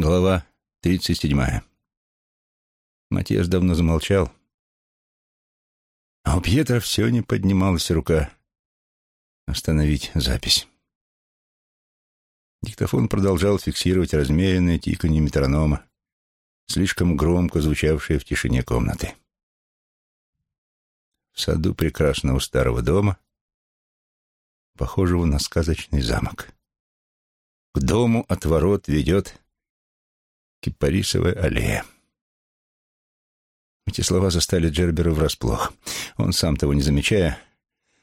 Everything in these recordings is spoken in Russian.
Глава тридцать седьмая. Матиас давно замолчал, а у Пьетра все не поднималась рука остановить запись. Диктофон продолжал фиксировать размеренное тиканье метронома, слишком громко звучавшее в тишине комнаты. В саду прекрасного старого дома, похожего на сказочный замок. К дому от ворот ведет Кипарисовая аллея. Эти слова застали Джербера врасплох. Он, сам того не замечая,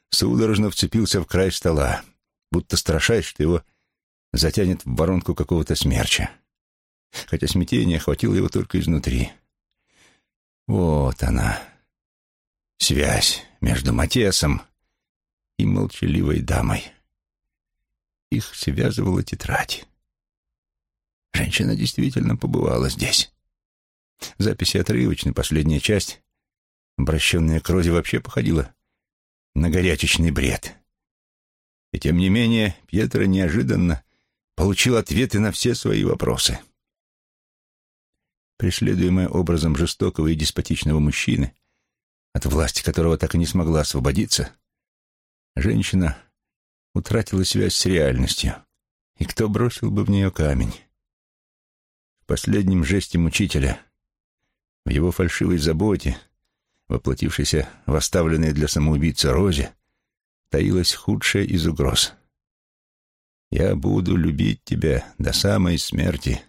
судорожно вцепился в край стола, будто страшась, что его затянет в воронку какого-то смерча. Хотя смятение охватило его только изнутри. Вот она, связь между Матиасом и молчаливой дамой. Их связывала тетрадь. Женщина действительно побывала здесь. Записи отрывочны, последняя часть, обращенная к Розе, вообще походила на горячечный бред. И тем не менее Пьетро неожиданно получил ответы на все свои вопросы. Преследуемая образом жестокого и деспотичного мужчины, от власти которого так и не смогла освободиться, женщина утратила связь с реальностью. И кто бросил бы в нее камень? В последнем жесте мучителя, в его фальшивой заботе, воплотившейся в оставленной для самоубийцы Розе, таилась худшая из угроз. «Я буду любить тебя до самой смерти».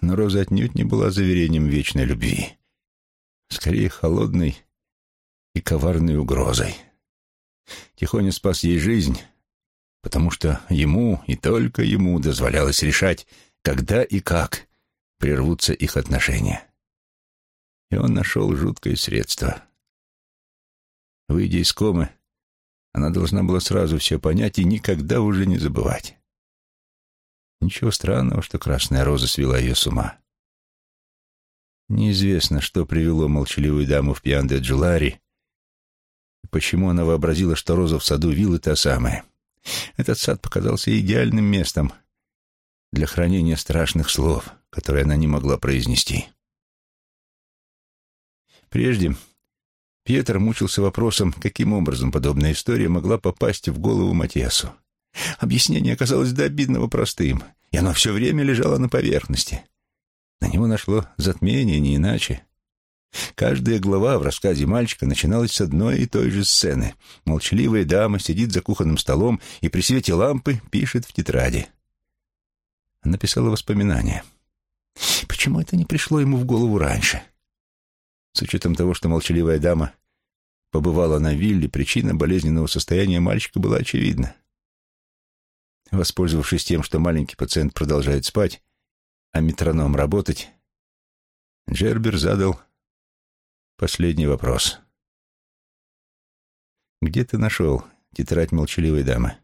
Но Роза отнюдь не была заверением вечной любви, скорее холодной и коварной угрозой. Тихоня спас ей жизнь, потому что ему и только ему дозволялось решать, когда и как прервутся их отношения. И он нашел жуткое средство. Выйдя из комы, она должна была сразу все понять и никогда уже не забывать. Ничего странного, что красная роза свела ее с ума. Неизвестно, что привело молчаливую даму в пьян де Джулари, и почему она вообразила, что роза в саду виллы та самая. Этот сад показался идеальным местом — для хранения страшных слов, которые она не могла произнести. Прежде Пьетер мучился вопросом, каким образом подобная история могла попасть в голову Матиасу. Объяснение оказалось до обидного простым, и оно все время лежало на поверхности. На него нашло затмение, не иначе. Каждая глава в рассказе мальчика начиналась с одной и той же сцены. Молчаливая дама сидит за кухонным столом и при свете лампы пишет в тетради написала воспоминания. Почему это не пришло ему в голову раньше? С учетом того, что молчаливая дама побывала на вилле, причина болезненного состояния мальчика была очевидна. Воспользовавшись тем, что маленький пациент продолжает спать, а метроном работать, Джербер задал последний вопрос. «Где ты нашел тетрадь молчаливой дамы?»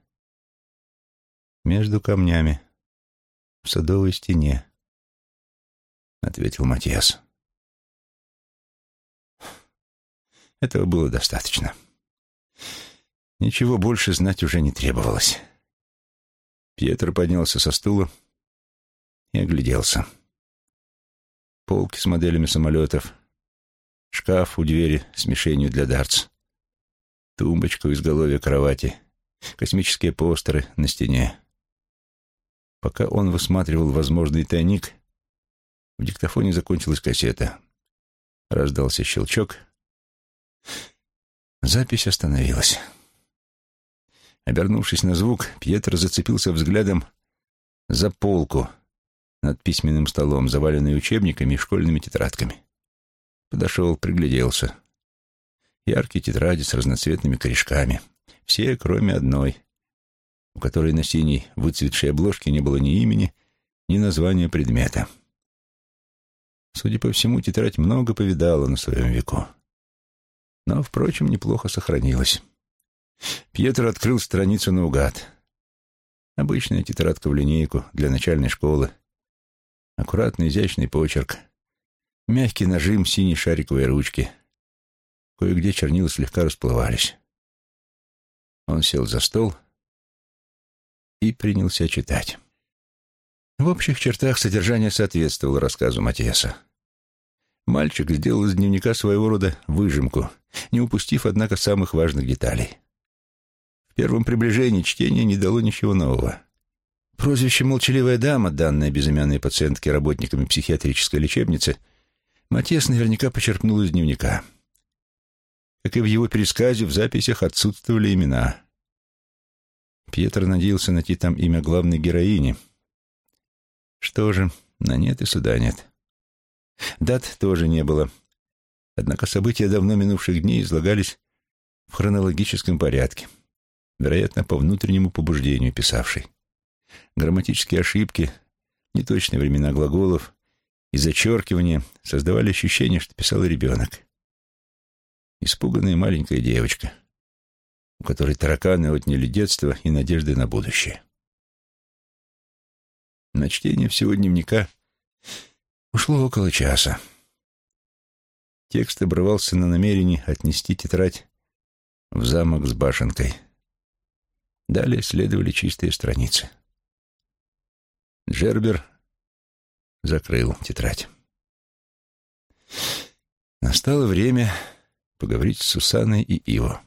«Между камнями», в садовой стене», — ответил Матиас. Этого было достаточно. Ничего больше знать уже не требовалось. Пьетро поднялся со стула и огляделся. Полки с моделями самолетов, шкаф у двери с мишенью для дартс, тумбочка у изголовья кровати, космические постеры на стене. Пока он высматривал возможный тайник, в диктофоне закончилась кассета. Раздался щелчок. Запись остановилась. Обернувшись на звук, Пьетро зацепился взглядом за полку над письменным столом, заваленной учебниками и школьными тетрадками. Подошел, пригляделся. Яркие тетради с разноцветными корешками. Все, кроме одной, у которой на синей выцветшей обложке не было ни имени, ни названия предмета. Судя по всему, тетрадь много повидала на своем веку. Но, впрочем, неплохо сохранилась. Пьетро открыл страницу наугад. Обычная тетрадка в линейку для начальной школы. Аккуратный, изящный почерк. Мягкий нажим синей шариковой ручки. Кое-где чернила слегка расплывались. Он сел за стол и принялся читать. В общих чертах содержание соответствовало рассказу Матиаса. Мальчик сделал из дневника своего рода выжимку, не упустив, однако, самых важных деталей. В первом приближении чтение не дало ничего нового. Прозвище «молчаливая дама», данное безымянной пациентке работниками психиатрической лечебницы, Матиас наверняка почерпнул из дневника. Как и в его пересказе, в записях отсутствовали имена. Пьетро надеялся найти там имя главной героини. Что же, на нет и суда нет. Дат тоже не было. Однако события давно минувших дней излагались в хронологическом порядке, вероятно, по внутреннему побуждению писавшей. Грамматические ошибки, неточные времена глаголов и зачеркивания создавали ощущение, что писал ребенок. Испуганная маленькая девочка, у которой тараканы отняли детство и надежды на будущее. На чтение всего дневника ушло около часа. Текст обрывался на намерении отнести тетрадь в замок с башенкой. Далее следовали чистые страницы. Джербер закрыл тетрадь. Настало время поговорить с Сусаной и Иво.